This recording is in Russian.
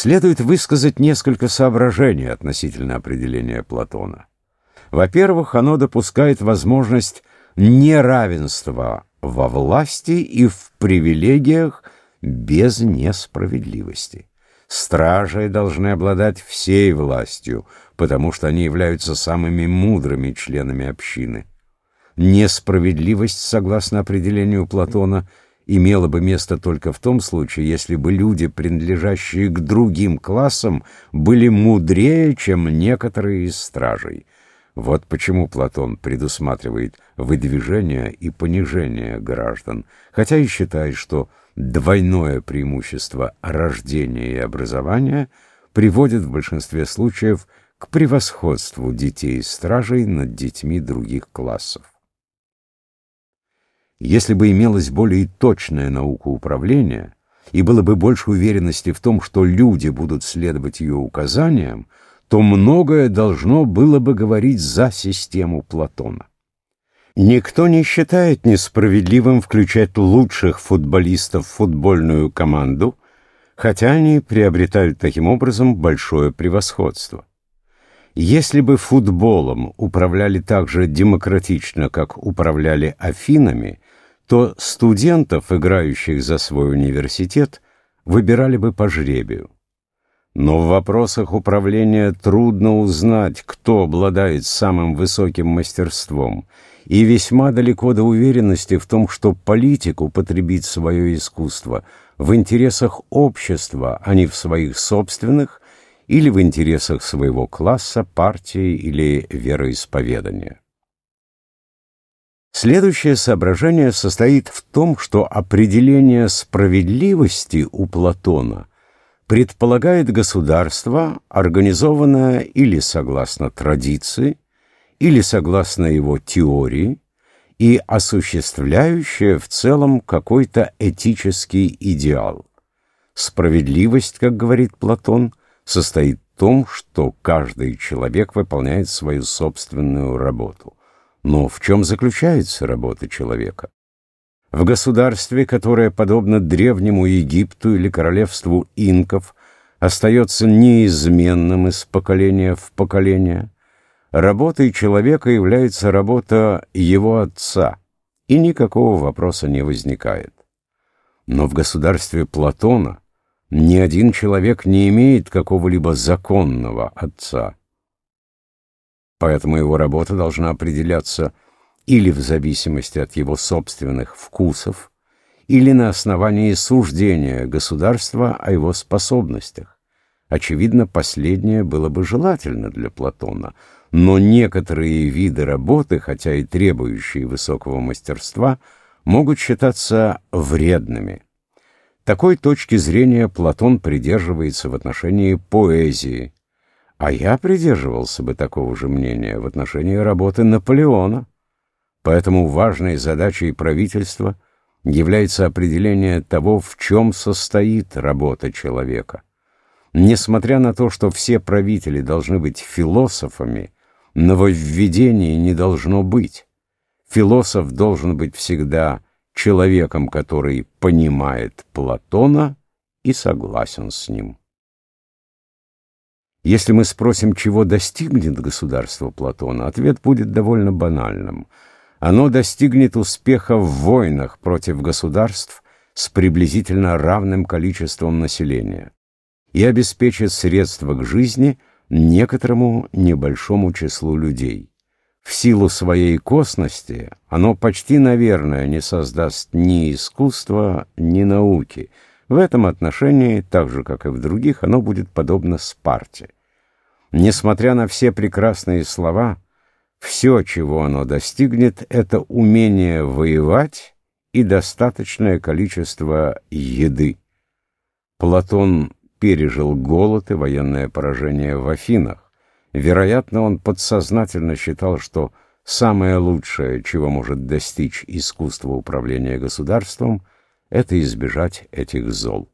Следует высказать несколько соображений относительно определения Платона. Во-первых, оно допускает возможность неравенства во власти и в привилегиях без несправедливости. Стражи должны обладать всей властью, потому что они являются самыми мудрыми членами общины. Несправедливость, согласно определению Платона, имела бы место только в том случае, если бы люди, принадлежащие к другим классам, были мудрее, чем некоторые из стражей. Вот почему Платон предусматривает выдвижение и понижение граждан, хотя и считает, что двойное преимущество рождения и образования приводит в большинстве случаев к превосходству детей стражей над детьми других классов. Если бы имелась более точная наука управления, и было бы больше уверенности в том, что люди будут следовать ее указаниям, то многое должно было бы говорить за систему Платона. Никто не считает несправедливым включать лучших футболистов в футбольную команду, хотя они приобретают таким образом большое превосходство. Если бы футболом управляли так же демократично, как управляли Афинами, то студентов, играющих за свой университет, выбирали бы по жребию. Но в вопросах управления трудно узнать, кто обладает самым высоким мастерством, и весьма далеко до уверенности в том, что политик употребит свое искусство в интересах общества, а не в своих собственных, или в интересах своего класса, партии или вероисповедания. Следующее соображение состоит в том, что определение справедливости у Платона предполагает государство, организованное или согласно традиции, или согласно его теории, и осуществляющее в целом какой-то этический идеал. Справедливость, как говорит Платон, состоит в том, что каждый человек выполняет свою собственную работу. Но в чем заключается работа человека? В государстве, которое, подобно древнему Египту или королевству инков, остается неизменным из поколения в поколение, работой человека является работа его отца, и никакого вопроса не возникает. Но в государстве Платона ни один человек не имеет какого-либо законного отца поэтому его работа должна определяться или в зависимости от его собственных вкусов, или на основании суждения государства о его способностях. Очевидно, последнее было бы желательно для Платона, но некоторые виды работы, хотя и требующие высокого мастерства, могут считаться вредными. Такой точки зрения Платон придерживается в отношении поэзии, а я придерживался бы такого же мнения в отношении работы Наполеона. Поэтому важной задачей правительства является определение того, в чем состоит работа человека. Несмотря на то, что все правители должны быть философами, нововведений не должно быть. Философ должен быть всегда человеком, который понимает Платона и согласен с ним. Если мы спросим, чего достигнет государство Платона, ответ будет довольно банальным. Оно достигнет успеха в войнах против государств с приблизительно равным количеством населения и обеспечит средства к жизни некоторому небольшому числу людей. В силу своей косности оно почти, наверное, не создаст ни искусства, ни науки – в этом отношении, так же, как и в других, оно будет подобно Спарте. Несмотря на все прекрасные слова, все, чего оно достигнет, это умение воевать и достаточное количество еды. Платон пережил голод и военное поражение в Афинах. Вероятно, он подсознательно считал, что самое лучшее, чего может достичь искусство управления государством – это избежать этих зол.